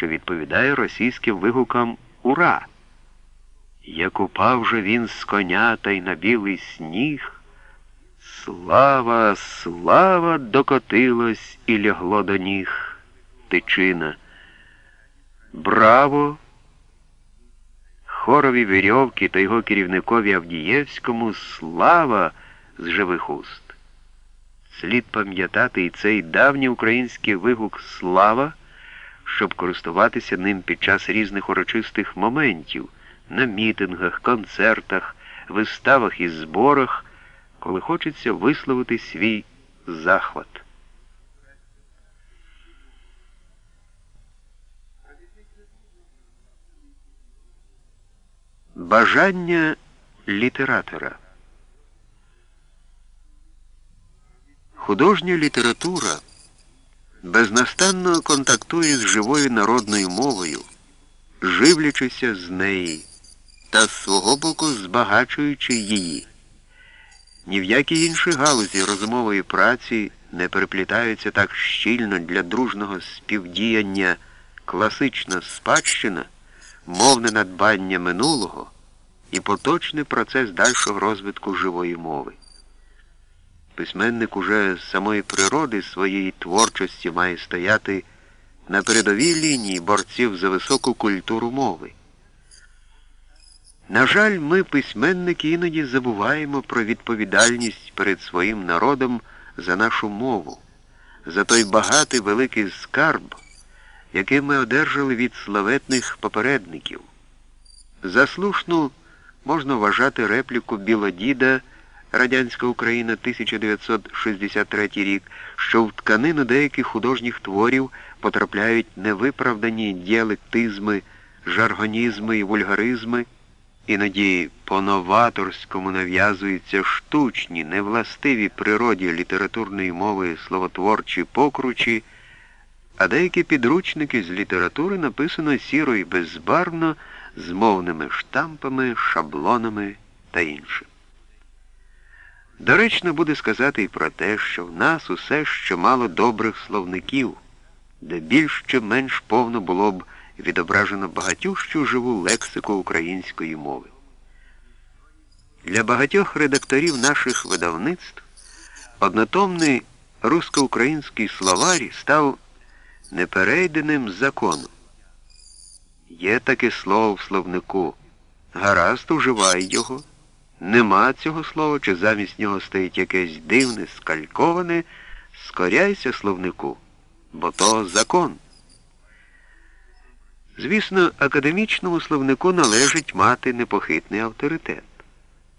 що відповідає російським вигукам Ура! Як упав же він з коня та й на білий сніг, слава, слава докотилось і лягло до ніг тичина. Браво! Хорові вірьовки та його керівникові Авдієвському слава з живих уст. Слід пам'ятати і цей давній український вигук Слава, щоб користуватися ним під час різних урочистих моментів на мітингах, концертах, виставах і зборах, коли хочеться висловити свій захват. Бажання літератора. Художня література безнастанно контактує з живою народною мовою, живлячися з неї та з свого боку збагачуючи її. Ні в якій іншій галузі розумової праці не переплітаються так щільно для дружного співдіяння класична спадщина, мовне надбання минулого і поточний процес дальшого розвитку живої мови. Письменник уже з самої природи своєї творчості має стояти на передовій лінії борців за високу культуру мови. На жаль, ми, письменники, іноді забуваємо про відповідальність перед своїм народом за нашу мову, за той багатий великий скарб, який ми одержали від славетних попередників. Заслушну можна вважати репліку Білодіда Радянська Україна 1963 рік, що в тканину деяких художніх творів потрапляють невиправдані діалектизми, жаргонізми і вульгаризми, іноді по-новаторському нав'язуються штучні, невластиві природі літературної мови словотворчі покручі, а деякі підручники з літератури написано сіро і безбарвно з мовними штампами, шаблонами та іншим. Доречно буде сказати і про те, що в нас усе ще мало добрих словників, де більш чи менш повно було б відображено багатющу живу лексику української мови. Для багатьох редакторів наших видавництв однотомний русско-український словарій став неперейденим законом. Є таке слово в словнику. Гаразд, уживай його. Нема цього слова, чи замість нього стоїть якесь дивне, скальковане, скоряйся словнику, бо то закон. Звісно, академічному словнику належить мати непохитний авторитет.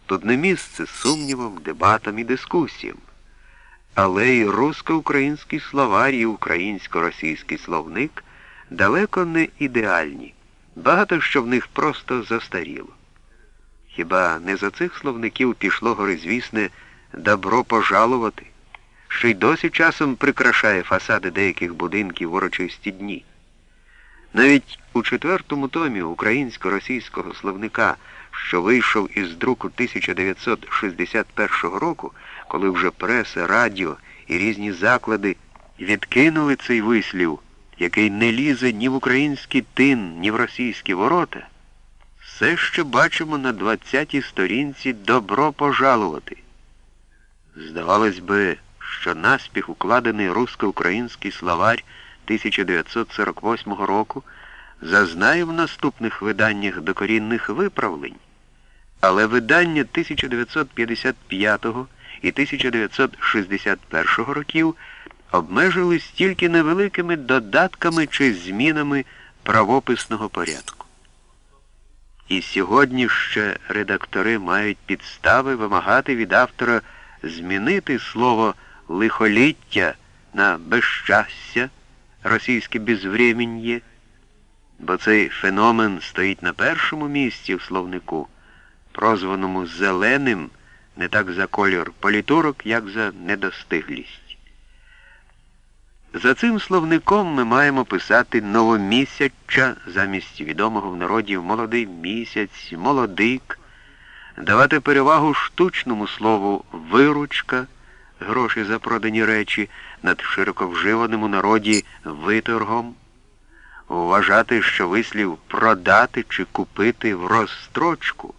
Тут не місце сумнівам, дебатам і дискусіям. Але й русско-український словар і українсько-російський словник далеко не ідеальні. Багато що в них просто застаріло. Хіба не за цих словників пішло горизвісне добро пожалувати, що й досі часом прикрашає фасади деяких будинків в урочисті дні? Навіть у четвертому томі українсько-російського словника, що вийшов із друку 1961 року, коли вже преса, радіо і різні заклади відкинули цей вислів, який не лізе ні в український тин, ні в російські ворота, все ще бачимо на 20-й сторінці добро пожалувати. Здавалось би, що наспіх укладений русско-український словарь 1948 року зазнає в наступних виданнях докорінних виправлень, але видання 1955 і 1961 років обмежились тільки невеликими додатками чи змінами правописного порядку. І сьогодні ще редактори мають підстави вимагати від автора змінити слово лихоліття на безщастя, російське безвременьє, бо цей феномен стоїть на першому місці в словнику, прозваному зеленим не так за кольор політурок, як за недостиглість. За цим словником ми маємо писати новомісяча замість відомого в народі молодий місяць, молодик, давати перевагу штучному слову виручка, гроші за продані речі над широко вживаним у народі виторгом, Вважати, що вислів продати чи купити в розстрочку